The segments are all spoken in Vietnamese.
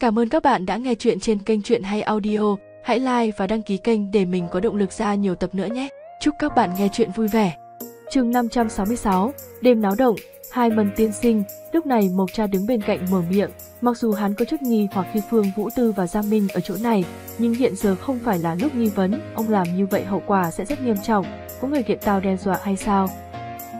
Cảm ơn các bạn đã nghe chuyện trên kênh Chuyện Hay Audio. Hãy like và đăng ký kênh để mình có động lực ra nhiều tập nữa nhé. Chúc các bạn nghe chuyện vui vẻ. chương 566, đêm náo động, hai mần tiên sinh, lúc này Mộc Cha đứng bên cạnh mở miệng, mặc dù hắn có chút nghi hoặc khi Phương Vũ Tư và Gia Minh ở chỗ này, nhưng hiện giờ không phải là lúc nghi vấn, ông làm như vậy hậu quả sẽ rất nghiêm trọng, có người kiện tao đe dọa hay sao?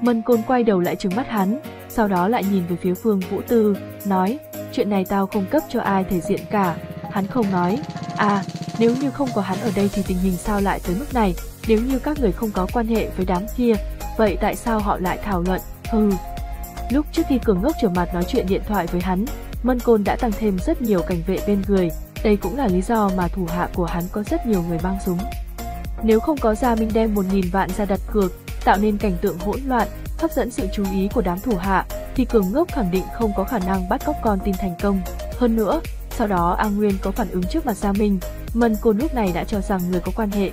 Mân Côn quay đầu lại trừng mắt hắn, sau đó lại nhìn về phía Phương Vũ Tư, nói, chuyện này tao không cấp cho ai thể diện cả. Hắn không nói, à, nếu như không có hắn ở đây thì tình hình sao lại tới mức này, nếu như các người không có quan hệ với đám kia, vậy tại sao họ lại thảo luận, hừ. Lúc trước khi Cường Ngốc trở mặt nói chuyện điện thoại với hắn, Mân Côn đã tăng thêm rất nhiều cảnh vệ bên người, đây cũng là lý do mà thủ hạ của hắn có rất nhiều người mang súng. Nếu không có Gia Minh đem 1.000 vạn ra đặt cược, tạo nên cảnh tượng hỗn loạn, hấp dẫn sự chú ý của đám thủ hạ, thì Cường Ngốc khẳng định không có khả năng bắt cóc con tin thành công. Hơn nữa, sau đó A Nguyên có phản ứng trước mặt Gia Minh, Mân Côn lúc này đã cho rằng người có quan hệ.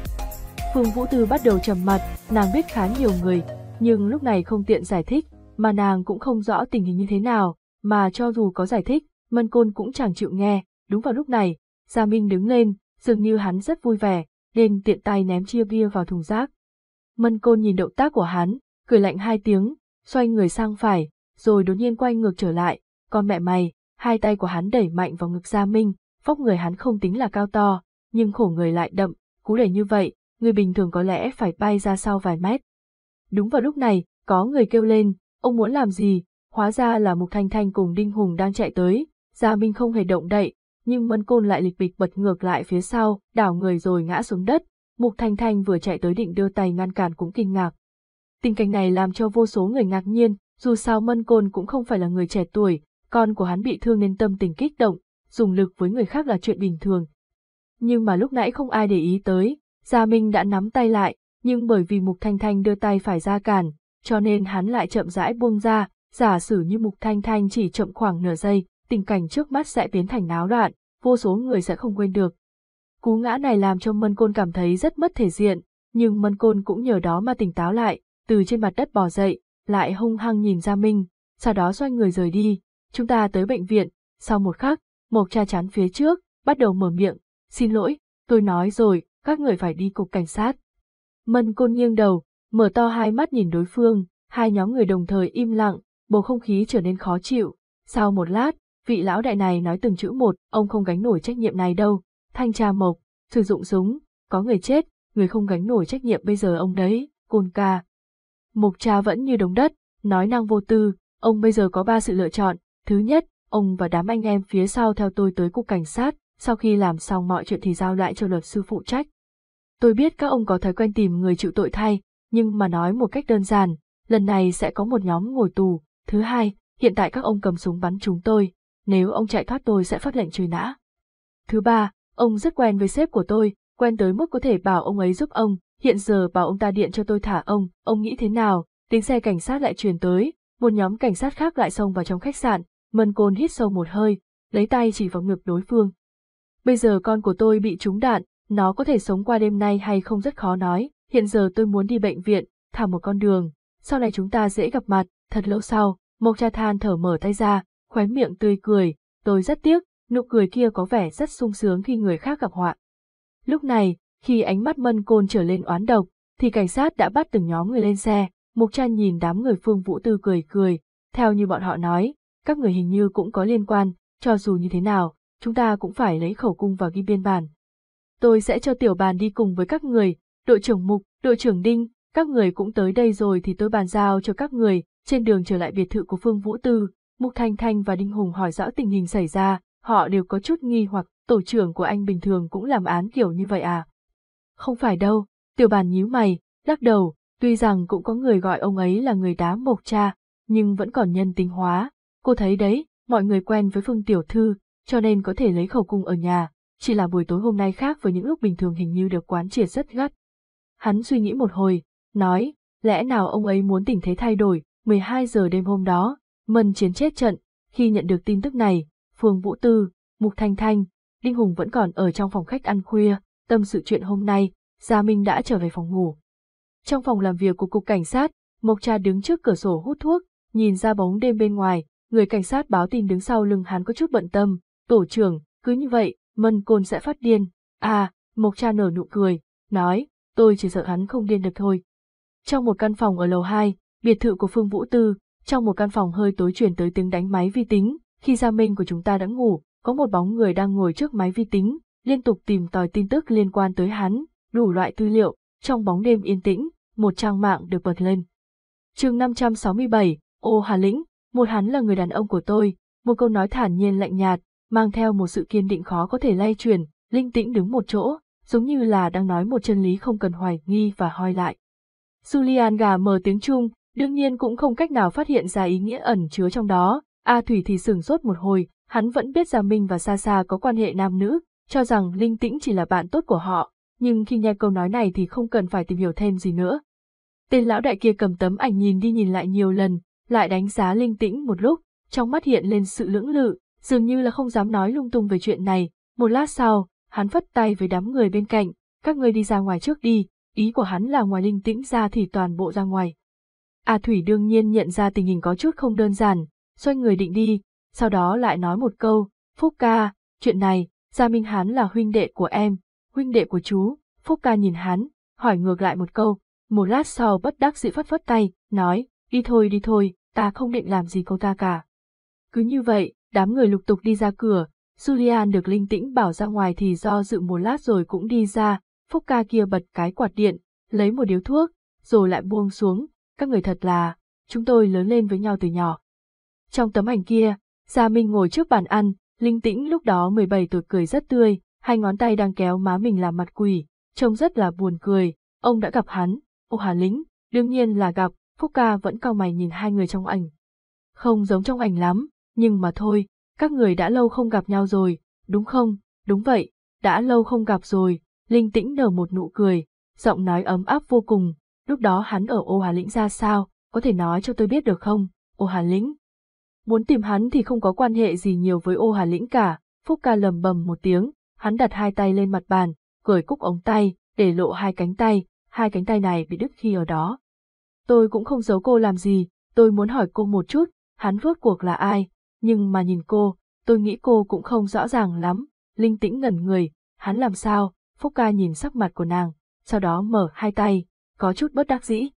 Phương Vũ Tư bắt đầu trầm mặt, nàng biết khá nhiều người, nhưng lúc này không tiện giải thích, mà nàng cũng không rõ tình hình như thế nào, mà cho dù có giải thích, Mân Côn cũng chẳng chịu nghe. Đúng vào lúc này, Gia Minh đứng lên, dường như hắn rất vui vẻ, nên tiện tay ném chia bia vào thùng rác. Mân Côn nhìn động tác của hắn, cười lạnh hai tiếng, xoay người sang phải, rồi đột nhiên quay ngược trở lại, con mẹ mày, hai tay của hắn đẩy mạnh vào ngực Gia Minh, vóc người hắn không tính là cao to, nhưng khổ người lại đậm, cú đẩy như vậy, người bình thường có lẽ phải bay ra sau vài mét. Đúng vào lúc này, có người kêu lên, ông muốn làm gì, hóa ra là Mục Thanh Thanh cùng Đinh Hùng đang chạy tới, Gia Minh không hề động đậy, nhưng Mân Côn lại lịch bịch bật ngược lại phía sau, đảo người rồi ngã xuống đất, Mục Thanh Thanh vừa chạy tới định đưa tay ngăn cản cũng kinh ngạc. Tình cảnh này làm cho vô số người ngạc nhiên, dù sao Mân Côn cũng không phải là người trẻ tuổi, con của hắn bị thương nên tâm tình kích động, dùng lực với người khác là chuyện bình thường. Nhưng mà lúc nãy không ai để ý tới, Gia Minh đã nắm tay lại, nhưng bởi vì Mục Thanh Thanh đưa tay phải ra cản, cho nên hắn lại chậm rãi buông ra, giả sử như Mục Thanh Thanh chỉ chậm khoảng nửa giây, tình cảnh trước mắt sẽ biến thành náo loạn, vô số người sẽ không quên được. Cú ngã này làm cho Mân Côn cảm thấy rất mất thể diện, nhưng Mân Côn cũng nhờ đó mà tỉnh táo lại, từ trên mặt đất bò dậy, lại hung hăng nhìn Gia Minh, sau đó xoay người rời đi. Chúng ta tới bệnh viện, sau một khắc, Mộc cha chắn phía trước, bắt đầu mở miệng, xin lỗi, tôi nói rồi, các người phải đi cục cảnh sát. Mân Côn nghiêng đầu, mở to hai mắt nhìn đối phương, hai nhóm người đồng thời im lặng, bầu không khí trở nên khó chịu. Sau một lát, vị lão đại này nói từng chữ một, ông không gánh nổi trách nhiệm này đâu. Thanh tra Mộc, sử dụng súng, có người chết, người không gánh nổi trách nhiệm bây giờ ông đấy, côn ca. Mục cha vẫn như đống đất, nói năng vô tư, ông bây giờ có ba sự lựa chọn. Thứ nhất, ông và đám anh em phía sau theo tôi tới cục cảnh sát, sau khi làm xong mọi chuyện thì giao lại cho luật sư phụ trách. Tôi biết các ông có thói quen tìm người chịu tội thay, nhưng mà nói một cách đơn giản, lần này sẽ có một nhóm ngồi tù. Thứ hai, hiện tại các ông cầm súng bắn chúng tôi, nếu ông chạy thoát tôi sẽ phát lệnh truy nã. Thứ ba, ông rất quen với sếp của tôi, quen tới mức có thể bảo ông ấy giúp ông, hiện giờ bảo ông ta điện cho tôi thả ông, ông nghĩ thế nào, tiếng xe cảnh sát lại truyền tới, một nhóm cảnh sát khác lại xông vào trong khách sạn, Mân Côn hít sâu một hơi, lấy tay chỉ vào ngực đối phương. Bây giờ con của tôi bị trúng đạn, nó có thể sống qua đêm nay hay không rất khó nói, hiện giờ tôi muốn đi bệnh viện, thả một con đường, sau này chúng ta dễ gặp mặt, thật lâu sau, Mộc Cha Than thở mở tay ra, khóe miệng tươi cười, tôi rất tiếc, nụ cười kia có vẻ rất sung sướng khi người khác gặp họa. Lúc này, khi ánh mắt Mân Côn trở lên oán độc, thì cảnh sát đã bắt từng nhóm người lên xe, Mục Trăn nhìn đám người Phương Vũ Tư cười cười, theo như bọn họ nói, các người hình như cũng có liên quan, cho dù như thế nào, chúng ta cũng phải lấy khẩu cung và ghi biên bản. Tôi sẽ cho tiểu bàn đi cùng với các người, đội trưởng Mục, đội trưởng Đinh, các người cũng tới đây rồi thì tôi bàn giao cho các người, trên đường trở lại biệt thự của Phương Vũ Tư, Mục Thanh Thanh và Đinh Hùng hỏi rõ tình hình xảy ra, họ đều có chút nghi hoặc tổ trưởng của anh bình thường cũng làm án kiểu như vậy à. Không phải đâu, tiểu bàn nhíu mày, lắc đầu, tuy rằng cũng có người gọi ông ấy là người đá mộc cha, nhưng vẫn còn nhân tính hóa. Cô thấy đấy, mọi người quen với Phương Tiểu Thư, cho nên có thể lấy khẩu cung ở nhà, chỉ là buổi tối hôm nay khác với những lúc bình thường hình như được quán triệt rất gắt. Hắn suy nghĩ một hồi, nói, lẽ nào ông ấy muốn tình thế thay đổi, 12 giờ đêm hôm đó, Mân Chiến chết trận, khi nhận được tin tức này, Phương Vũ Tư, Mục Thanh Thanh, Đinh Hùng vẫn còn ở trong phòng khách ăn khuya, tâm sự chuyện hôm nay, Gia Minh đã trở về phòng ngủ. Trong phòng làm việc của cục cảnh sát, Mộc Cha đứng trước cửa sổ hút thuốc, nhìn ra bóng đêm bên ngoài, người cảnh sát báo tin đứng sau lưng hắn có chút bận tâm, tổ trưởng, Cứ như vậy, Mân Côn sẽ phát điên. À, Mộc Cha nở nụ cười, nói, tôi chỉ sợ hắn không điên được thôi. Trong một căn phòng ở lầu 2, biệt thự của Phương Vũ Tư, trong một căn phòng hơi tối truyền tới tiếng đánh máy vi tính, khi Gia Minh của chúng ta đã ngủ, có một bóng người đang ngồi trước máy vi tính, liên tục tìm tòi tin tức liên quan tới hắn, đủ loại tư liệu, trong bóng đêm yên tĩnh, một trang mạng được bật lên. chương 567, Ô Hà Lĩnh, một hắn là người đàn ông của tôi, một câu nói thản nhiên lạnh nhạt, mang theo một sự kiên định khó có thể lay chuyển, linh tĩnh đứng một chỗ, giống như là đang nói một chân lý không cần hoài nghi và hoi lại. Julian gà mờ tiếng Trung, đương nhiên cũng không cách nào phát hiện ra ý nghĩa ẩn chứa trong đó, A Thủy thì sửng sốt một hồi, hắn vẫn biết Gia Minh và Sa Sa có quan hệ nam nữ, cho rằng Linh Tĩnh chỉ là bạn tốt của họ, nhưng khi nghe câu nói này thì không cần phải tìm hiểu thêm gì nữa. Tên lão đại kia cầm tấm ảnh nhìn đi nhìn lại nhiều lần, lại đánh giá Linh Tĩnh một lúc, trong mắt hiện lên sự lưỡng lự, dường như là không dám nói lung tung về chuyện này. Một lát sau, hắn phất tay với đám người bên cạnh, các ngươi đi ra ngoài trước đi, ý của hắn là ngoài Linh Tĩnh ra thì toàn bộ ra ngoài. A Thủy đương nhiên nhận ra tình hình có chút không đơn giản, xoay người định đi, sau đó lại nói một câu, Phúc ca, chuyện này, Gia Minh hắn là huynh đệ của em, huynh đệ của chú, Phúc ca nhìn hắn, hỏi ngược lại một câu, một lát sau bất đắc dĩ phất phất tay, nói, đi thôi đi thôi, ta không định làm gì cô ta cả. Cứ như vậy, đám người lục tục đi ra cửa, Julian được linh tĩnh bảo ra ngoài thì do dự một lát rồi cũng đi ra, Phúc ca kia bật cái quạt điện, lấy một điếu thuốc, rồi lại buông xuống, các người thật là, chúng tôi lớn lên với nhau từ nhỏ. Trong tấm ảnh kia, Gia Minh ngồi trước bàn ăn, linh tĩnh lúc đó 17 tuổi cười rất tươi, hai ngón tay đang kéo má mình làm mặt quỷ, trông rất là buồn cười, ông đã gặp hắn, ô Hà Lính, đương nhiên là gặp, Phúc ca vẫn cau mày nhìn hai người trong ảnh. Không giống trong ảnh lắm, nhưng mà thôi, các người đã lâu không gặp nhau rồi, đúng không, đúng vậy, đã lâu không gặp rồi, linh tĩnh nở một nụ cười, giọng nói ấm áp vô cùng, lúc đó hắn ở ô Hà Lĩnh ra sao, có thể nói cho tôi biết được không, ô Hà Lĩnh. Muốn tìm hắn thì không có quan hệ gì nhiều với ô Hà Lĩnh cả, Phúc ca lầm bầm một tiếng, hắn đặt hai tay lên mặt bàn, cởi cúc ống tay, để lộ hai cánh tay, hai cánh tay này bị đứt khi ở đó. Tôi cũng không giấu cô làm gì, tôi muốn hỏi cô một chút, hắn rốt cuộc là ai, nhưng mà nhìn cô, tôi nghĩ cô cũng không rõ ràng lắm, linh tĩnh ngẩn người, hắn làm sao, Phúc ca nhìn sắc mặt của nàng, sau đó mở hai tay, có chút bất đắc dĩ.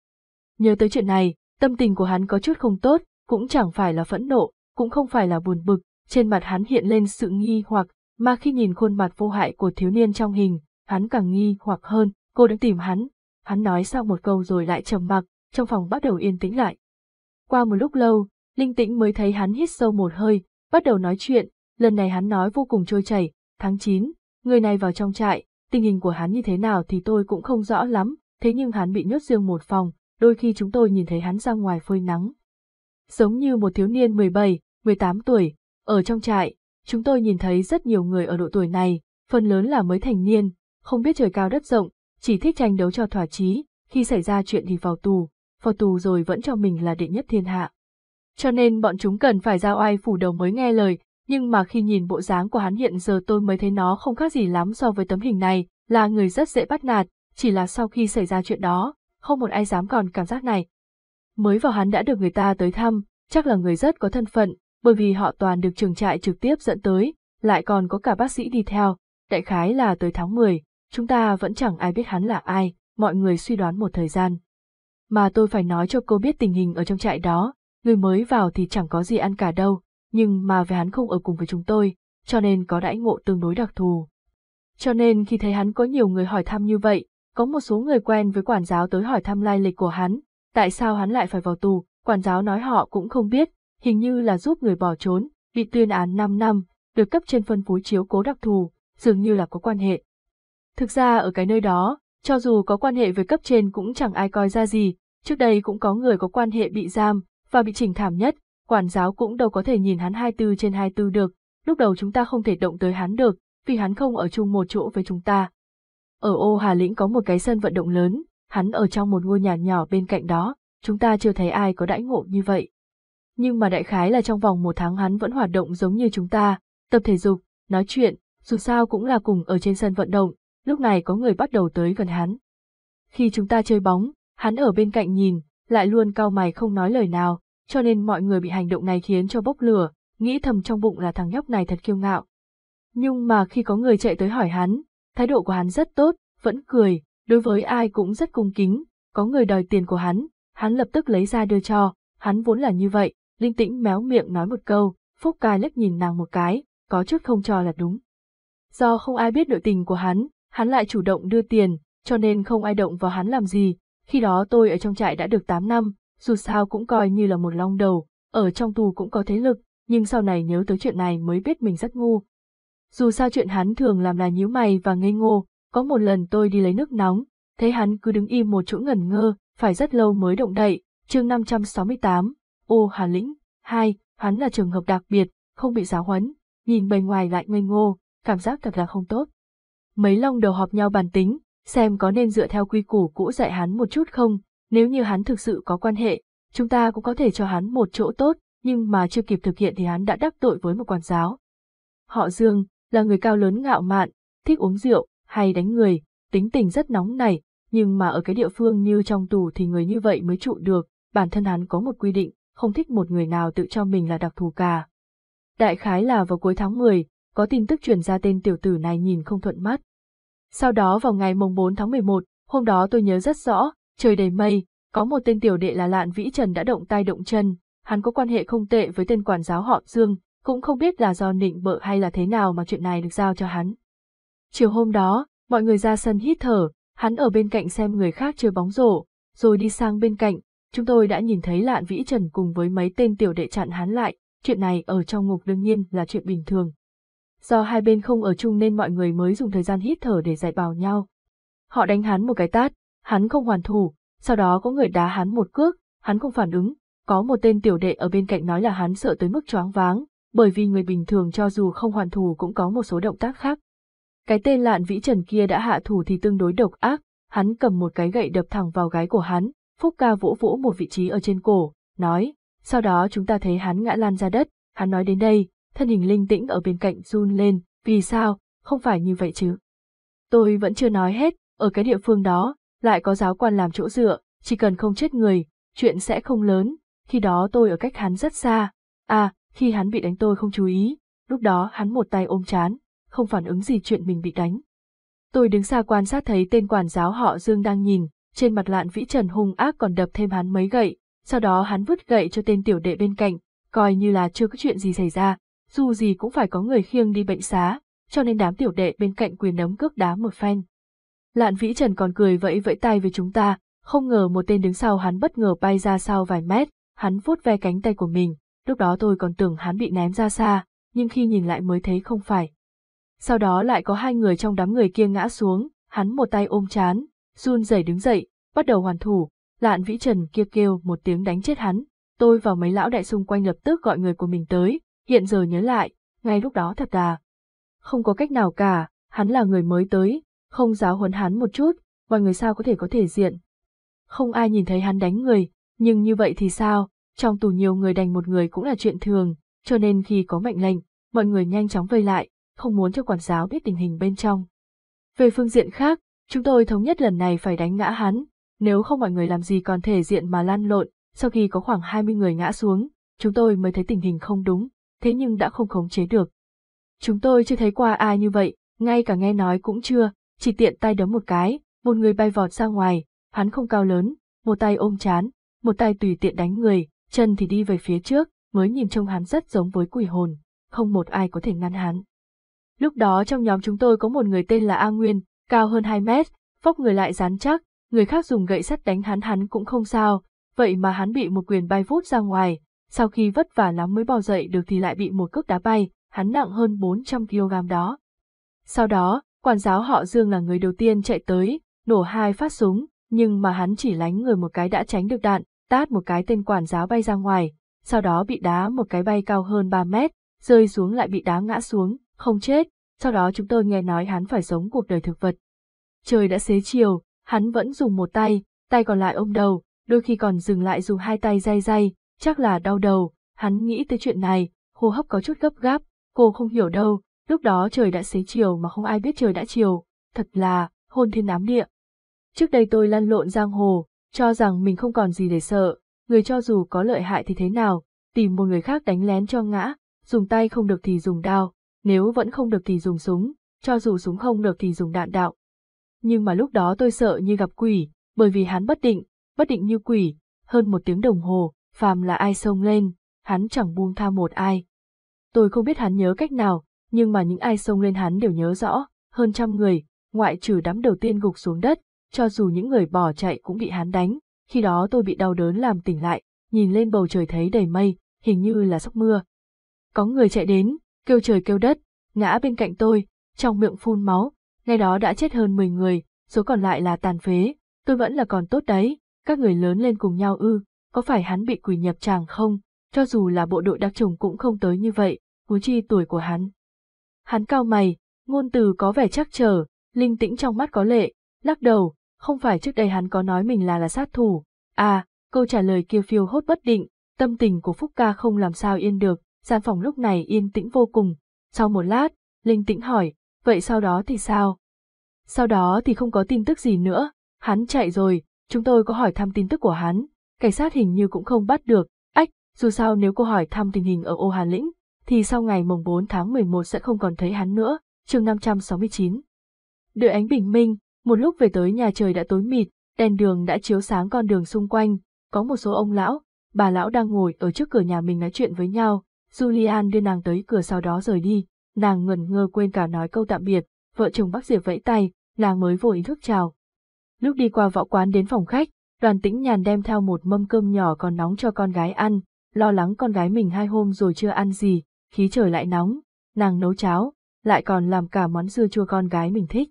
Nhớ tới chuyện này, tâm tình của hắn có chút không tốt, cũng chẳng phải là phẫn nộ, cũng không phải là buồn bực, trên mặt hắn hiện lên sự nghi hoặc, mà khi nhìn khuôn mặt vô hại của thiếu niên trong hình, hắn càng nghi hoặc hơn, cô đã tìm hắn. Hắn nói sau một câu rồi lại trầm mặc, trong phòng bắt đầu yên tĩnh lại. Qua một lúc lâu, Linh Tĩnh mới thấy hắn hít sâu một hơi, bắt đầu nói chuyện, lần này hắn nói vô cùng trôi chảy, tháng 9, người này vào trong trại, tình hình của hắn như thế nào thì tôi cũng không rõ lắm, thế nhưng hắn bị nhốt riêng một phòng, đôi khi chúng tôi nhìn thấy hắn ra ngoài phơi nắng. Giống như một thiếu niên 17, 18 tuổi, ở trong trại, chúng tôi nhìn thấy rất nhiều người ở độ tuổi này, phần lớn là mới thành niên, không biết trời cao đất rộng, chỉ thích tranh đấu cho thỏa chí, khi xảy ra chuyện thì vào tù, vào tù rồi vẫn cho mình là đệ nhất thiên hạ. Cho nên bọn chúng cần phải giao ai phủ đầu mới nghe lời, nhưng mà khi nhìn bộ dáng của hắn hiện giờ tôi mới thấy nó không khác gì lắm so với tấm hình này, là người rất dễ bắt nạt, chỉ là sau khi xảy ra chuyện đó, không một ai dám còn cảm giác này. Mới vào hắn đã được người ta tới thăm, chắc là người rất có thân phận, bởi vì họ toàn được trường trại trực tiếp dẫn tới, lại còn có cả bác sĩ đi theo, đại khái là tới tháng 10, chúng ta vẫn chẳng ai biết hắn là ai, mọi người suy đoán một thời gian. Mà tôi phải nói cho cô biết tình hình ở trong trại đó, người mới vào thì chẳng có gì ăn cả đâu, nhưng mà về hắn không ở cùng với chúng tôi, cho nên có đãi ngộ tương đối đặc thù. Cho nên khi thấy hắn có nhiều người hỏi thăm như vậy, có một số người quen với quản giáo tới hỏi thăm lai lịch của hắn, tại sao hắn lại phải vào tù, quản giáo nói họ cũng không biết, hình như là giúp người bỏ trốn, bị tuyên án 5 năm, được cấp trên phân phối chiếu cố đặc thù, dường như là có quan hệ. Thực ra ở cái nơi đó, cho dù có quan hệ với cấp trên cũng chẳng ai coi ra gì, trước đây cũng có người có quan hệ bị giam, và bị chỉnh thảm nhất, quản giáo cũng đâu có thể nhìn hắn 24 trên 24 được, lúc đầu chúng ta không thể động tới hắn được, vì hắn không ở chung một chỗ với chúng ta. Ở ô Hà Lĩnh có một cái sân vận động lớn, hắn ở trong một ngôi nhà nhỏ bên cạnh đó, chúng ta chưa thấy ai có đãi ngộ như vậy. Nhưng mà đại khái là trong vòng một tháng hắn vẫn hoạt động giống như chúng ta, tập thể dục, nói chuyện, dù sao cũng là cùng ở trên sân vận động, lúc này có người bắt đầu tới gần hắn. Khi chúng ta chơi bóng, hắn ở bên cạnh nhìn, lại luôn cao mày không nói lời nào, cho nên mọi người bị hành động này khiến cho bốc lửa, nghĩ thầm trong bụng là thằng nhóc này thật kiêu ngạo. Nhưng mà khi có người chạy tới hỏi hắn, thái độ của hắn rất tốt, vẫn cười, đối với ai cũng rất cung kính, có người đòi tiền của hắn, hắn lập tức lấy ra đưa cho, hắn vốn là như vậy, linh tĩnh méo miệng nói một câu, Phúc Cai lách nhìn nàng một cái, có chút không cho là đúng. Do không ai biết nội tình của hắn, hắn lại chủ động đưa tiền, cho nên không ai động vào hắn làm gì, khi đó tôi ở trong trại đã được 8 năm, dù sao cũng coi như là một long đầu, ở trong tù cũng có thế lực, nhưng sau này nhớ tới chuyện này mới biết mình rất ngu. Dù sao chuyện hắn thường làm là nhíu mày và ngây ngô, có một lần tôi đi lấy nước nóng, thấy hắn cứ đứng im một chỗ ngẩn ngơ, phải rất lâu mới động đậy, chương 568, ô Hà Lĩnh, 2, hắn là trường hợp đặc biệt, không bị giáo huấn, nhìn bề ngoài lại ngây ngô, cảm giác thật là không tốt. Mấy long đầu họp nhau bàn tính, xem có nên dựa theo quy củ cũ dạy hắn một chút không, nếu như hắn thực sự có quan hệ, chúng ta cũng có thể cho hắn một chỗ tốt, nhưng mà chưa kịp thực hiện thì hắn đã đắc tội với một quản giáo. Họ Dương, là người cao lớn ngạo mạn, thích uống rượu, hay đánh người, tính tình rất nóng nảy, nhưng mà ở cái địa phương như trong tù thì người như vậy mới trụ được, bản thân hắn có một quy định, không thích một người nào tự cho mình là đặc thù cả. Đại khái là vào cuối tháng 10, có tin tức truyền ra tên tiểu tử này nhìn không thuận mắt. Sau đó vào ngày mùng 4 tháng 11, hôm đó tôi nhớ rất rõ, trời đầy mây, có một tên tiểu đệ là Lạn Vĩ Trần đã động tay động chân, hắn có quan hệ không tệ với tên quản giáo họ Dương, cũng không biết là do nịnh bợ hay là thế nào mà chuyện này được giao cho hắn. Chiều hôm đó, mọi người ra sân hít thở, hắn ở bên cạnh xem người khác chơi bóng rổ, rồi đi sang bên cạnh, chúng tôi đã nhìn thấy Lạn Vĩ Trần cùng với mấy tên tiểu đệ chặn hắn lại, chuyện này ở trong ngục đương nhiên là chuyện bình thường. Do hai bên không ở chung nên mọi người mới dùng thời gian hít thở để giải bào nhau. Họ đánh hắn một cái tát, hắn không hoàn thủ, sau đó có người đá hắn một cước, hắn không phản ứng, có một tên tiểu đệ ở bên cạnh nói là hắn sợ tới mức choáng váng, bởi vì người bình thường cho dù không hoàn thủ cũng có một số động tác khác. Cái tên lạn vĩ trần kia đã hạ thủ thì tương đối độc ác, hắn cầm một cái gậy đập thẳng vào gái của hắn, Phúc ca vỗ vỗ một vị trí ở trên cổ, nói, sau đó chúng ta thấy hắn ngã lan ra đất, hắn nói đến đây, thân hình linh tĩnh ở bên cạnh run lên, vì sao, không phải như vậy chứ. Tôi vẫn chưa nói hết, ở cái địa phương đó, lại có giáo quan làm chỗ dựa, chỉ cần không chết người, chuyện sẽ không lớn, khi đó tôi ở cách hắn rất xa. À, khi hắn bị đánh tôi không chú ý, lúc đó hắn một tay ôm chán, không phản ứng gì chuyện mình bị đánh. Tôi đứng xa quan sát thấy tên quản giáo họ Dương đang nhìn, trên mặt lạn vĩ trần hung ác còn đập thêm hắn mấy gậy, sau đó hắn vứt gậy cho tên tiểu đệ bên cạnh, coi như là chưa có chuyện gì xảy ra, dù gì cũng phải có người khiêng đi bệnh xá, cho nên đám tiểu đệ bên cạnh quyền nấm cước đá một phen. Lạn vĩ trần còn cười vẫy vẫy tay với chúng ta, không ngờ một tên đứng sau hắn bất ngờ bay ra sau vài mét, hắn vuốt ve cánh tay của mình, lúc đó tôi còn tưởng hắn bị ném ra xa, nhưng khi nhìn lại mới thấy không phải. Sau đó lại có hai người trong đám người kia ngã xuống, hắn một tay ôm chán, run rẩy đứng dậy, bắt đầu hoàn thủ, lạn vĩ trần kia kêu một tiếng đánh chết hắn, tôi và mấy lão đại xung quanh lập tức gọi người của mình tới, hiện giờ nhớ lại, ngay lúc đó thật là, Không có cách nào cả, hắn là người mới tới, không giáo huấn hắn một chút, mọi người sao có thể có thể diện. Không ai nhìn thấy hắn đánh người, nhưng như vậy thì sao, trong tù nhiều người đánh một người cũng là chuyện thường, cho nên khi có mệnh lệnh, mọi người nhanh chóng vây lại, không muốn cho quản giáo biết tình hình bên trong. Về phương diện khác, chúng tôi thống nhất lần này phải đánh ngã hắn, nếu không mọi người làm gì còn thể diện mà lan lộn, sau khi có khoảng 20 người ngã xuống, chúng tôi mới thấy tình hình không đúng, thế nhưng đã không khống chế được. Chúng tôi chưa thấy qua ai như vậy, ngay cả nghe nói cũng chưa, chỉ tiện tay đấm một cái, một người bay vọt ra ngoài, hắn không cao lớn, một tay ôm chán, một tay tùy tiện đánh người, chân thì đi về phía trước, mới nhìn trông hắn rất giống với quỷ hồn, không một ai có thể ngăn hắn. Lúc đó trong nhóm chúng tôi có một người tên là A Nguyên, cao hơn 2 mét, vóc người lại rắn chắc, người khác dùng gậy sắt đánh hắn hắn cũng không sao, vậy mà hắn bị một quyền bay vút ra ngoài, sau khi vất vả lắm mới bò dậy được thì lại bị một cước đá bay, hắn nặng hơn 400 kg đó. Sau đó, quản giáo họ Dương là người đầu tiên chạy tới, nổ hai phát súng, nhưng mà hắn chỉ lánh người một cái đã tránh được đạn, tát một cái tên quản giáo bay ra ngoài, sau đó bị đá một cái bay cao hơn 3 mét, rơi xuống lại bị đá ngã xuống, không chết, sau đó chúng tôi nghe nói hắn phải sống cuộc đời thực vật. Trời đã xế chiều, hắn vẫn dùng một tay, tay còn lại ôm đầu, đôi khi còn dừng lại dùng hai tay day day, chắc là đau đầu, hắn nghĩ tới chuyện này, hô hấp có chút gấp gáp, cô không hiểu đâu, lúc đó trời đã xế chiều mà không ai biết trời đã chiều, thật là, hôn thiên ám địa. Trước đây tôi lăn lộn giang hồ, cho rằng mình không còn gì để sợ, người cho dù có lợi hại thì thế nào, tìm một người khác đánh lén cho ngã, dùng tay không được thì dùng đao, nếu vẫn không được thì dùng súng, cho dù súng không được thì dùng đạn đạo. Nhưng mà lúc đó tôi sợ như gặp quỷ, bởi vì hắn bất định, bất định như quỷ, hơn một tiếng đồng hồ, phàm là ai xông lên, hắn chẳng buông tha một ai. Tôi không biết hắn nhớ cách nào, nhưng mà những ai xông lên hắn đều nhớ rõ, hơn trăm người, ngoại trừ đám đầu tiên gục xuống đất, cho dù những người bỏ chạy cũng bị hắn đánh, khi đó tôi bị đau đớn làm tỉnh lại, nhìn lên bầu trời thấy đầy mây, hình như là sắp mưa. Có người chạy đến, kêu trời kêu đất, ngã bên cạnh tôi, trong miệng phun máu, ngay đó đã chết hơn 10 người, số còn lại là tàn phế, tôi vẫn là còn tốt đấy, các người lớn lên cùng nhau ư, có phải hắn bị quỷ nhập tràng không, cho dù là bộ đội đặc trùng cũng không tới như vậy, huống chi tuổi của hắn. Hắn cao mày, ngôn từ có vẻ chắc trở linh tĩnh trong mắt có lệ, lắc đầu, không phải trước đây hắn có nói mình là là sát thủ, à, câu trả lời kia phiêu hốt bất định, tâm tình của Phúc ca không làm sao yên được, gian phòng lúc này yên tĩnh vô cùng. Sau một lát, linh tĩnh hỏi, vậy sau đó thì sao? Sau đó thì không có tin tức gì nữa, hắn chạy rồi, chúng tôi có hỏi thăm tin tức của hắn, cảnh sát hình như cũng không bắt được, ách, dù sao nếu cô hỏi thăm tình hình ở ô Hà Lĩnh, thì sau ngày mùng 4 tháng 11 sẽ không còn thấy hắn nữa, chương 569. Đợi ánh bình minh, một lúc về tới nhà trời đã tối mịt, đèn đường đã chiếu sáng con đường xung quanh, có một số ông lão, bà lão đang ngồi ở trước cửa nhà mình nói chuyện với nhau, Julian đưa nàng tới cửa sau đó rời đi, nàng ngẩn ngơ quên cả nói câu tạm biệt, vợ chồng bác Diệp vẫy tay, nàng mới vô ý thức chào. Lúc đi qua võ quán đến phòng khách, đoàn tĩnh nhàn đem theo một mâm cơm nhỏ còn nóng cho con gái ăn, lo lắng con gái mình hai hôm rồi chưa ăn gì, khí trời lại nóng, nàng nấu cháo, lại còn làm cả món dưa chua con gái mình thích.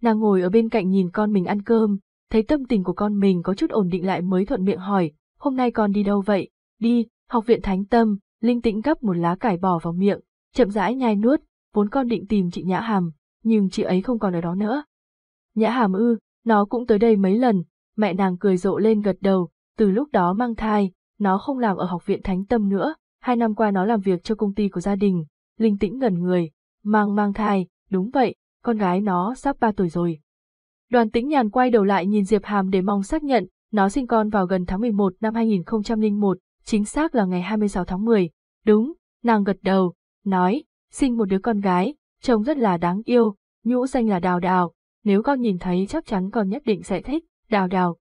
Nàng ngồi ở bên cạnh nhìn con mình ăn cơm, thấy tâm tình của con mình có chút ổn định lại mới thuận miệng hỏi, hôm nay con đi đâu vậy? Đi, học viện Thánh Tâm, linh tĩnh gấp một lá cải bỏ vào miệng, chậm rãi nhai nuốt, vốn con định tìm chị Nhã Hàm, nhưng chị ấy không còn ở đó nữa. Nhã Hàm ư, nó cũng tới đây mấy lần, mẹ nàng cười rộ lên gật đầu, từ lúc đó mang thai, nó không làm ở học viện Thánh Tâm nữa, hai năm qua nó làm việc cho công ty của gia đình, linh tĩnh ngẩn người, mang mang thai, đúng vậy, con gái nó sắp ba tuổi rồi. Đoàn tĩnh nhàn quay đầu lại nhìn Diệp Hàm để mong xác nhận, nó sinh con vào gần tháng 11 năm 2001, chính xác là ngày 26 tháng 10. Đúng, nàng gật đầu, nói, sinh một đứa con gái, trông rất là đáng yêu, nhũ danh là Đào Đào, nếu con nhìn thấy chắc chắn con nhất định sẽ thích, Đào Đào.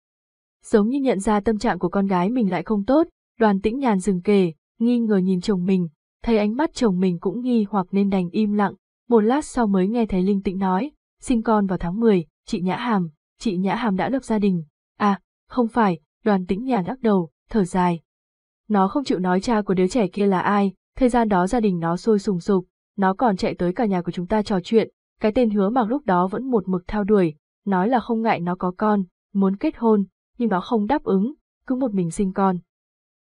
Giống như nhận ra tâm trạng của con gái mình lại không tốt, đoàn tĩnh nhàn dừng kể nghi ngờ nhìn chồng mình, thấy ánh mắt chồng mình cũng nghi hoặc nên đành im lặng, một lát sau mới nghe thấy Linh Tĩnh nói, sinh con vào tháng 10, chị Nhã Hàm, chị Nhã Hàm đã lập gia đình. À, không phải, đoàn tĩnh nhàn lắc đầu, thở dài. Nó không chịu nói cha của đứa trẻ kia là ai, thời gian đó gia đình nó sôi sùng sục, nó còn chạy tới cả nhà của chúng ta trò chuyện, cái tên hứa mặc lúc đó vẫn một mực theo đuổi, nói là không ngại nó có con, muốn kết hôn, nhưng nó không đáp ứng, cứ một mình sinh con.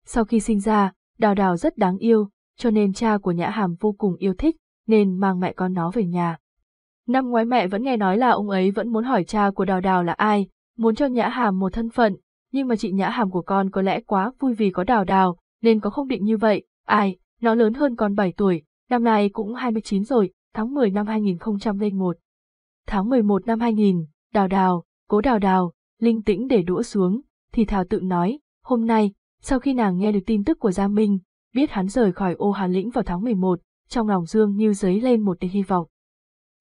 Sau khi sinh ra, Đào Đào rất đáng yêu, cho nên cha của Nhã Hàm vô cùng yêu thích, nên mang mẹ con nó về nhà. Năm ngoái mẹ vẫn nghe nói là ông ấy vẫn muốn hỏi cha của Đào Đào là ai, muốn cho Nhã Hàm một thân phận, nhưng mà chị Nhã Hàm của con có lẽ quá vui vì có Đào Đào, nên có không định như vậy, ai, nó lớn hơn con 7 tuổi, năm nay cũng 29 rồi, tháng 10 năm 2001. Tháng 11 năm 2000, Đào Đào, cố Đào Đào, linh tĩnh để đũa xuống, thì Thảo tự nói, hôm nay, sau khi nàng nghe được tin tức của Gia Minh, biết hắn rời khỏi ô Hà Lĩnh vào tháng 11, trong lòng Dương như dấy lên một tia hy vọng.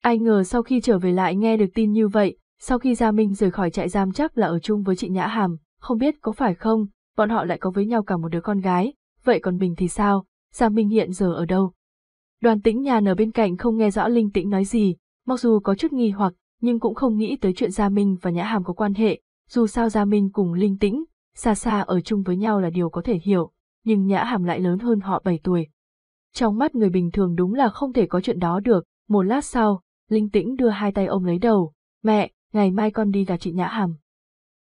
Ai ngờ sau khi trở về lại nghe được tin như vậy, sau khi Gia Minh rời khỏi trại giam chắc là ở chung với chị Nhã Hàm, không biết có phải không, bọn họ lại có với nhau cả một đứa con gái, vậy còn mình thì sao, Gia Minh hiện giờ ở đâu? Đoàn tĩnh nhàn ở bên cạnh không nghe rõ Linh Tĩnh nói gì, mặc dù có chút nghi hoặc, nhưng cũng không nghĩ tới chuyện Gia Minh và Nhã Hàm có quan hệ, dù sao Gia Minh cùng Linh Tĩnh, xa xa ở chung với nhau là điều có thể hiểu, nhưng Nhã Hàm lại lớn hơn họ 7 tuổi. Trong mắt người bình thường đúng là không thể có chuyện đó được, một lát sau, Linh Tĩnh đưa hai tay ôm lấy đầu, mẹ, ngày mai con đi gặp chị Nhã Hàm.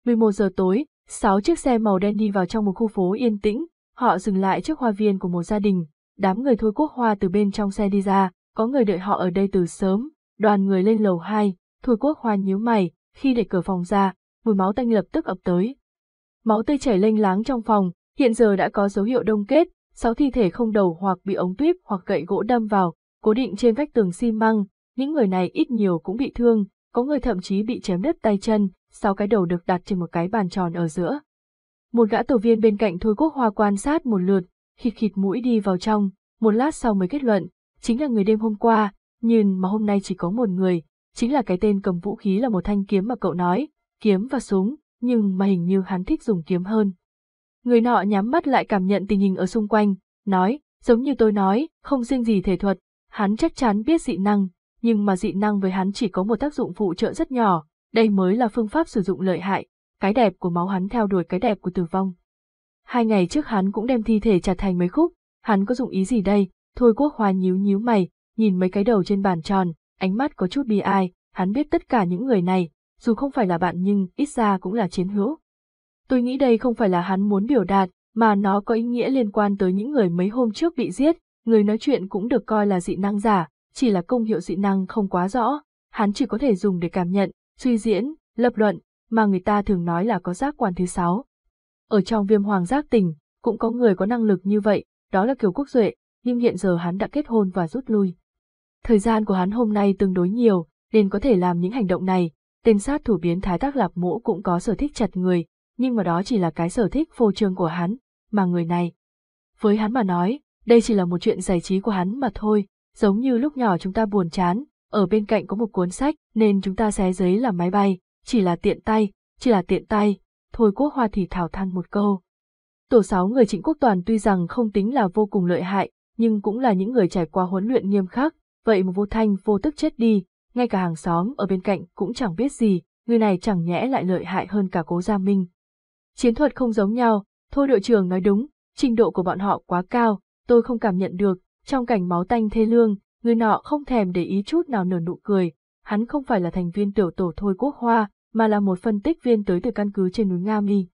11 giờ tối, sáu chiếc xe màu đen đi vào trong một khu phố yên tĩnh, họ dừng lại trước hoa viên của một gia đình, đám người thôi quốc hoa từ bên trong xe đi ra, có người đợi họ ở đây từ sớm, đoàn người lên lầu 2, thôi quốc hoa nhíu mày, khi để cửa phòng ra, mùi máu tanh lập tức ập tới. Máu tươi chảy lênh láng trong phòng, hiện giờ đã có dấu hiệu đông kết, sáu thi thể không đầu hoặc bị ống tuyếp hoặc gậy gỗ đâm vào, cố định trên vách tường xi măng, những người này ít nhiều cũng bị thương, có người thậm chí bị chém đứt tay chân, sáu cái đầu được đặt trên một cái bàn tròn ở giữa. Một gã tổ viên bên cạnh Thôi Quốc Hoa quan sát một lượt, khịt khịt mũi đi vào trong, một lát sau mới kết luận, chính là người đêm hôm qua, nhưng mà hôm nay chỉ có một người, chính là cái tên cầm vũ khí là một thanh kiếm mà cậu nói, kiếm và súng, nhưng mà hình như hắn thích dùng kiếm hơn. Người nọ nhắm mắt lại cảm nhận tình hình ở xung quanh, nói, giống như tôi nói, không riêng gì thể thuật, hắn chắc chắn biết dị năng, nhưng mà dị năng với hắn chỉ có một tác dụng phụ trợ rất nhỏ, đây mới là phương pháp sử dụng lợi hại, cái đẹp của máu hắn theo đuổi cái đẹp của tử vong. Hai ngày trước hắn cũng đem thi thể chặt thành mấy khúc, hắn có dụng ý gì đây? Thôi quốc hoa nhíu nhíu mày, nhìn mấy cái đầu trên bàn tròn, ánh mắt có chút bi ai, hắn biết tất cả những người này, dù không phải là bạn nhưng ít ra cũng là chiến hữu. Tôi nghĩ đây không phải là hắn muốn biểu đạt, mà nó có ý nghĩa liên quan tới những người mấy hôm trước bị giết, người nói chuyện cũng được coi là dị năng giả, chỉ là công hiệu dị năng không quá rõ, hắn chỉ có thể dùng để cảm nhận, suy diễn, lập luận, mà người ta thường nói là có giác quan thứ sáu. Ở trong viêm hoàng giác tình, cũng có người có năng lực như vậy, đó là Kiều Quốc Duệ, nhưng hiện giờ hắn đã kết hôn và rút lui. Thời gian của hắn hôm nay tương đối nhiều, nên có thể làm những hành động này, tên sát thủ biến thái tác lạp mũ cũng có sở thích chặt người, nhưng mà đó chỉ là cái sở thích phô trương của hắn, mà người này. Với hắn mà nói, đây chỉ là một chuyện giải trí của hắn mà thôi, giống như lúc nhỏ chúng ta buồn chán, ở bên cạnh có một cuốn sách nên chúng ta xé giấy làm máy bay, chỉ là tiện tay, chỉ là tiện tay, thôi quốc hoa thì thảo than một câu. Tổ sáu người trịnh quốc toàn tuy rằng không tính là vô cùng lợi hại, nhưng cũng là những người trải qua huấn luyện nghiêm khắc, vậy mà vô thanh vô tức chết đi, ngay cả hàng xóm ở bên cạnh cũng chẳng biết gì, người này chẳng nhẽ lại lợi hại hơn cả cố Gia Minh. Chiến thuật không giống nhau, thôi đội trưởng nói đúng, trình độ của bọn họ quá cao, tôi không cảm nhận được, trong cảnh máu tanh thê lương, người nọ không thèm để ý chút nào nở nụ cười, hắn không phải là thành viên tiểu tổ thôi quốc hoa, mà là một phân tích viên tới từ căn cứ trên núi Nga Mi.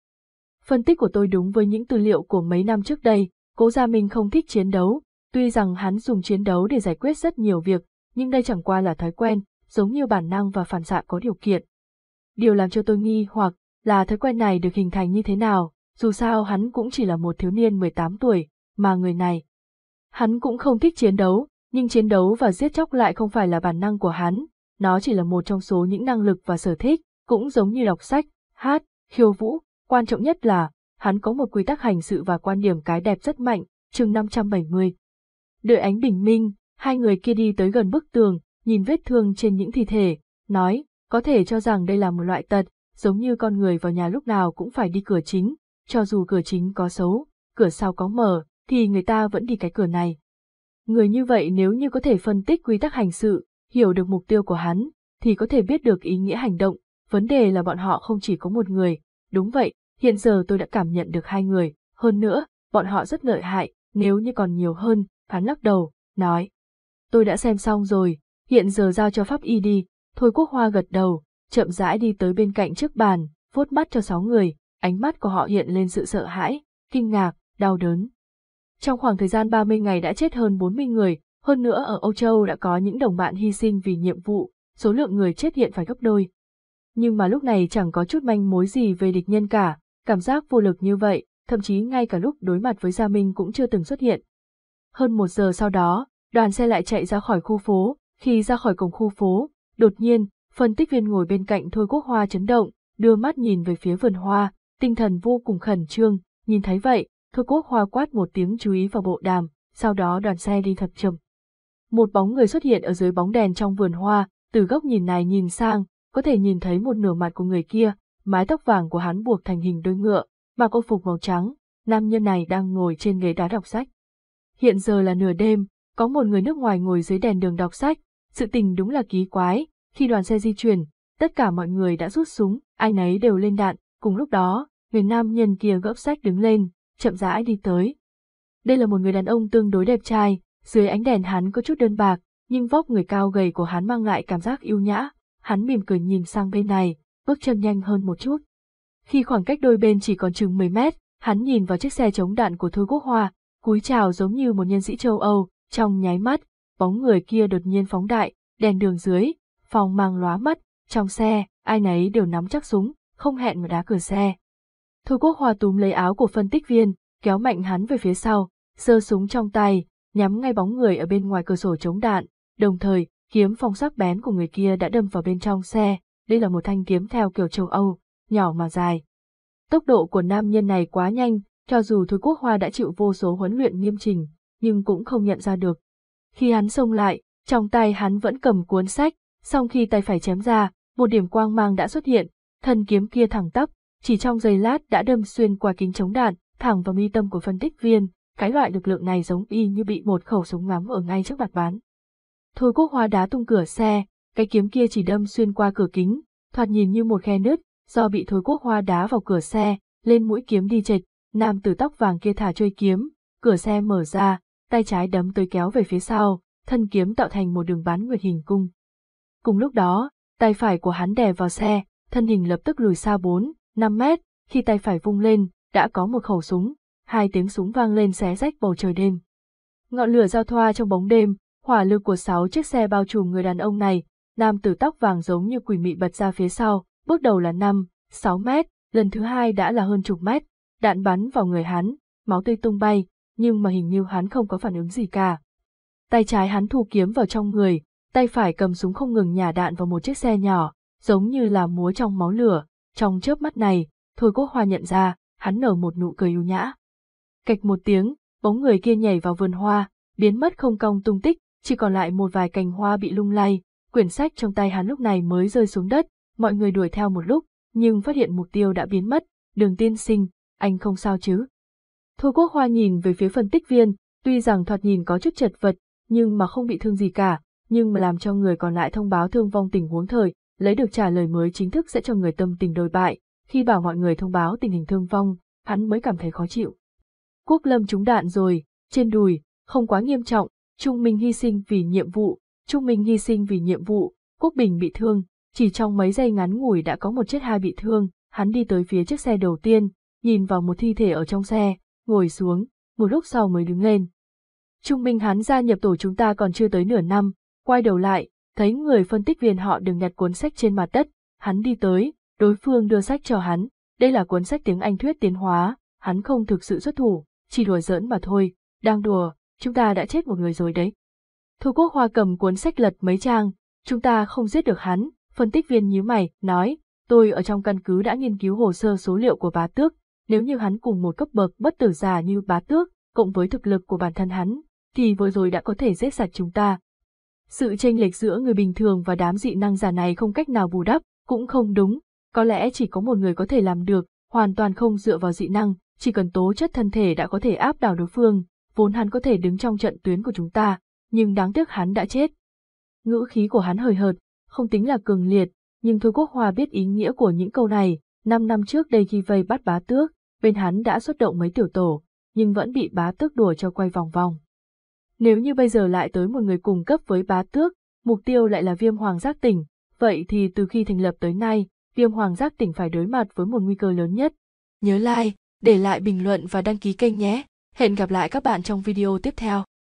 Phân tích của tôi đúng với những tư liệu của mấy năm trước đây, cố Gia Minh không thích chiến đấu, tuy rằng hắn dùng chiến đấu để giải quyết rất nhiều việc, nhưng đây chẳng qua là thói quen, giống như bản năng và phản xạ có điều kiện. Điều làm cho tôi nghi hoặc là thói quen này được hình thành như thế nào, dù sao hắn cũng chỉ là một thiếu niên 18 tuổi, mà người này. Hắn cũng không thích chiến đấu, nhưng chiến đấu và giết chóc lại không phải là bản năng của hắn, nó chỉ là một trong số những năng lực và sở thích, cũng giống như đọc sách, hát, khiêu vũ, quan trọng nhất là, hắn có một quy tắc hành sự và quan điểm cái đẹp rất mạnh, chương 570. Đợi ánh bình minh, hai người kia đi tới gần bức tường, nhìn vết thương trên những thi thể, nói, có thể cho rằng đây là một loại tật, giống như con người vào nhà lúc nào cũng phải đi cửa chính, cho dù cửa chính có xấu, cửa sau có mở, thì người ta vẫn đi cái cửa này. Người như vậy nếu như có thể phân tích quy tắc hành sự, hiểu được mục tiêu của hắn, thì có thể biết được ý nghĩa hành động, vấn đề là bọn họ không chỉ có một người, đúng vậy, hiện giờ tôi đã cảm nhận được hai người, hơn nữa, bọn họ rất lợi hại, nếu như còn nhiều hơn, hắn lắc đầu, nói. Tôi đã xem xong rồi, hiện giờ giao cho pháp y đi, thôi quốc hoa gật đầu, chậm rãi đi tới bên cạnh trước bàn, vuốt mắt cho sáu người, ánh mắt của họ hiện lên sự sợ hãi, kinh ngạc, đau đớn. Trong khoảng thời gian 30 ngày đã chết hơn 40 người, hơn nữa ở Âu Châu đã có những đồng bạn hy sinh vì nhiệm vụ, số lượng người chết hiện phải gấp đôi. Nhưng mà lúc này chẳng có chút manh mối gì về địch nhân cả, cảm giác vô lực như vậy, thậm chí ngay cả lúc đối mặt với Gia Minh cũng chưa từng xuất hiện. Hơn một giờ sau đó, đoàn xe lại chạy ra khỏi khu phố, khi ra khỏi cổng khu phố, đột nhiên, phân tích viên ngồi bên cạnh Thôi Quốc Hoa chấn động, đưa mắt nhìn về phía vườn hoa, tinh thần vô cùng khẩn trương, nhìn thấy vậy, Thôi Quốc Hoa quát một tiếng chú ý vào bộ đàm, sau đó đoàn xe đi thật chậm. Một bóng người xuất hiện ở dưới bóng đèn trong vườn hoa, từ góc nhìn này nhìn sang, có thể nhìn thấy một nửa mặt của người kia, mái tóc vàng của hắn buộc thành hình đôi ngựa, mặc ô phục màu trắng, nam nhân này đang ngồi trên ghế đá đọc sách. Hiện giờ là nửa đêm, có một người nước ngoài ngồi dưới đèn đường đọc sách, sự tình đúng là kỳ quái, khi đoàn xe di chuyển, tất cả mọi người đã rút súng, ai nấy đều lên đạn, cùng lúc đó, người nam nhân kia gấp sách đứng lên, chậm rãi đi tới. Đây là một người đàn ông tương đối đẹp trai, dưới ánh đèn hắn có chút đơn bạc, nhưng vóc người cao gầy của hắn mang lại cảm giác yêu nhã, hắn mỉm cười nhìn sang bên này, bước chân nhanh hơn một chút. Khi khoảng cách đôi bên chỉ còn chừng 10 mét, hắn nhìn vào chiếc xe chống đạn của Thôi Quốc Hoa, cúi chào giống như một nhân sĩ châu Âu, trong nháy mắt, bóng người kia đột nhiên phóng đại, đèn đường dưới, phòng mang lóa mắt, trong xe, ai nấy đều nắm chắc súng, không hẹn mà đá cửa xe. Thôi Quốc Hoa túm lấy áo của phân tích viên, kéo mạnh hắn về phía sau, sơ súng trong tay, nhắm ngay bóng người ở bên ngoài cửa sổ chống đạn, đồng thời, kiếm phong sắc bén của người kia đã đâm vào bên trong xe, đây là một thanh kiếm theo kiểu châu Âu, nhỏ mà dài. Tốc độ của nam nhân này quá nhanh, cho dù Thôi Quốc Hoa đã chịu vô số huấn luyện nghiêm trình, nhưng cũng không nhận ra được. Khi hắn xông lại, trong tay hắn vẫn cầm cuốn sách, song khi tay phải chém ra, một điểm quang mang đã xuất hiện, thân kiếm kia thẳng tắp, chỉ trong giây lát đã đâm xuyên qua kính chống đạn, thẳng vào mi tâm của phân tích viên, cái loại lực lượng này giống y như bị một khẩu súng ngắm ở ngay trước mặt bán. Thôi quốc hoa đá tung cửa xe, cái kiếm kia chỉ đâm xuyên qua cửa kính, thoạt nhìn như một khe nứt, do bị thôi quốc hoa đá vào cửa xe, lên mũi kiếm đi chệch, nam tử tóc vàng kia thả trôi kiếm, cửa xe mở ra, tay trái đấm tới kéo về phía sau, thân kiếm tạo thành một đường bán nguyệt hình cung. Cùng lúc đó, tay phải của hắn đè vào xe, thân hình lập tức lùi xa bốn 5 mét, khi tay phải vung lên, đã có một khẩu súng, hai tiếng súng vang lên xé rách bầu trời đêm. Ngọn lửa giao thoa trong bóng đêm, hỏa lực của sáu chiếc xe bao trùm người đàn ông này, nam tử tóc vàng giống như quỷ mị bật ra phía sau, bước đầu là 5, 6 mét, lần thứ hai đã là hơn chục mét, đạn bắn vào người hắn, máu tươi tung bay, nhưng mà hình như hắn không có phản ứng gì cả. Tay trái hắn thu kiếm vào trong người, tay phải cầm súng không ngừng nhả đạn vào một chiếc xe nhỏ, giống như là múa trong máu lửa, trong chớp mắt này, Thôi Quốc Hoa nhận ra, hắn nở một nụ cười ưu nhã. Cạch một tiếng, bóng người kia nhảy vào vườn hoa, biến mất không cong tung tích, chỉ còn lại một vài cành hoa bị lung lay, quyển sách trong tay hắn lúc này mới rơi xuống đất, mọi người đuổi theo một lúc, nhưng phát hiện mục tiêu đã biến mất, đường tiên sinh, anh không sao chứ. Thôi Quốc Hoa nhìn về phía phân tích viên, tuy rằng thoạt nhìn có chút chật vật, nhưng mà không bị thương gì cả, nhưng mà làm cho người còn lại thông báo thương vong tình huống thời, lấy được trả lời mới chính thức sẽ cho người tâm tình đồi bại, khi bảo mọi người thông báo tình hình thương vong, hắn mới cảm thấy khó chịu. Quốc lâm trúng đạn rồi, trên đùi, không quá nghiêm trọng, Trung Minh hy sinh vì nhiệm vụ, Trung Minh hy sinh vì nhiệm vụ, Quốc Bình bị thương, chỉ trong mấy giây ngắn ngủi đã có một chết hai bị thương, hắn đi tới phía chiếc xe đầu tiên, nhìn vào một thi thể ở trong xe, ngồi xuống, một lúc sau mới đứng lên. Trung Minh hắn gia nhập tổ chúng ta còn chưa tới nửa năm, quay đầu lại, thấy người phân tích viên họ đừng nhặt cuốn sách trên mặt đất, hắn đi tới, đối phương đưa sách cho hắn, đây là cuốn sách tiếng Anh thuyết tiến hóa, hắn không thực sự xuất thủ, chỉ đùa giỡn mà thôi, đang đùa, chúng ta đã chết một người rồi đấy. Thu Quốc Hoa cầm cuốn sách lật mấy trang, chúng ta không giết được hắn, phân tích viên nhíu mày, nói, tôi ở trong căn cứ đã nghiên cứu hồ sơ số liệu của bá tước, nếu như hắn cùng một cấp bậc bất tử già như bá tước, cộng với thực lực của bản thân hắn, thì vừa rồi đã có thể giết sạch chúng ta. Sự tranh lệch giữa người bình thường và đám dị năng giả này không cách nào bù đắp, cũng không đúng, có lẽ chỉ có một người có thể làm được, hoàn toàn không dựa vào dị năng, chỉ cần tố chất thân thể đã có thể áp đảo đối phương, vốn hắn có thể đứng trong trận tuyến của chúng ta, nhưng đáng tiếc hắn đã chết. Ngữ khí của hắn hời hợt, không tính là cường liệt, nhưng Thôi Quốc Hoa biết ý nghĩa của những câu này, năm năm trước đây khi vây bắt bá tước, bên hắn đã xuất động mấy tiểu tổ, nhưng vẫn bị bá tước đùa cho quay vòng vòng. Nếu như bây giờ lại tới một người cùng cấp với bá tước, mục tiêu lại là viêm hoàng giác tỉnh, vậy thì từ khi thành lập tới nay, viêm hoàng giác tỉnh phải đối mặt với một nguy cơ lớn nhất. Nhớ like, để lại bình luận và đăng ký kênh nhé. Hẹn gặp lại các bạn trong video tiếp theo.